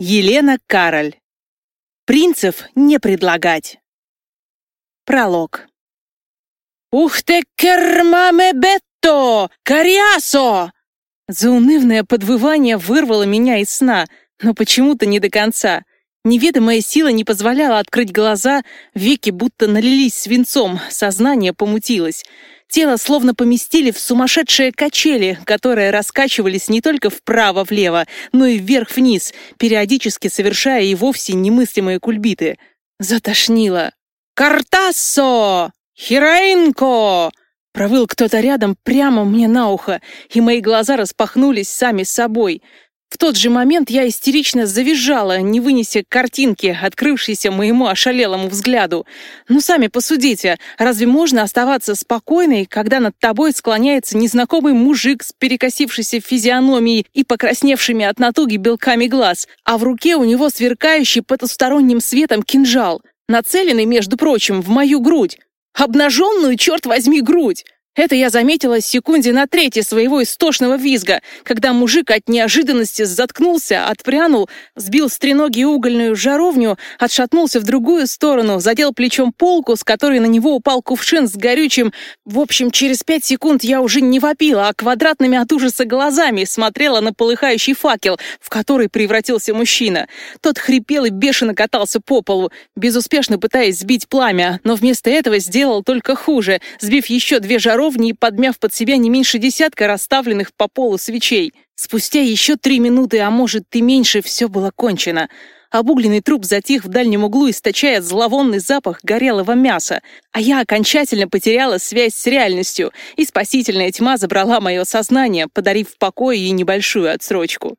Елена Кароль. Принцев не предлагать. Пролог. «Ух ты, кермаме бетто! Кориасо!» Заунывное подвывание вырвало меня из сна, но почему-то не до конца. Неведомая сила не позволяла открыть глаза, веки будто налились свинцом, сознание помутилось. Тело словно поместили в сумасшедшие качели, которые раскачивались не только вправо-влево, но и вверх-вниз, периодически совершая и вовсе немыслимые кульбиты. Затошнило. «Картассо! Хероинко!» Провыл кто-то рядом прямо мне на ухо, и мои глаза распахнулись сами собой — в тот же момент я истерично завизжала, не вынеся картинки, открывшейся моему ошалелому взгляду. Ну, сами посудите, разве можно оставаться спокойной, когда над тобой склоняется незнакомый мужик с перекосившейся физиономией и покрасневшими от натуги белками глаз, а в руке у него сверкающий потусторонним светом кинжал, нацеленный, между прочим, в мою грудь? Обнаженную, черт возьми, грудь! Это я заметила секунде на третьей своего истошного визга, когда мужик от неожиданности заткнулся, отпрянул, сбил с треноги угольную жаровню, отшатнулся в другую сторону, задел плечом полку, с которой на него упал кувшин с горючим. В общем, через пять секунд я уже не вопила, а квадратными от ужаса глазами смотрела на полыхающий факел, в который превратился мужчина. Тот хрипел и бешено катался по полу, безуспешно пытаясь сбить пламя, но вместо этого сделал только хуже, сбив еще две жаровни жаровни и подмяв под себя не меньше десятка расставленных по полу свечей. Спустя еще три минуты, а может и меньше, все было кончено. Обугленный труп затих в дальнем углу, источая зловонный запах горелого мяса. А я окончательно потеряла связь с реальностью, и спасительная тьма забрала мое сознание, подарив покой и небольшую отсрочку.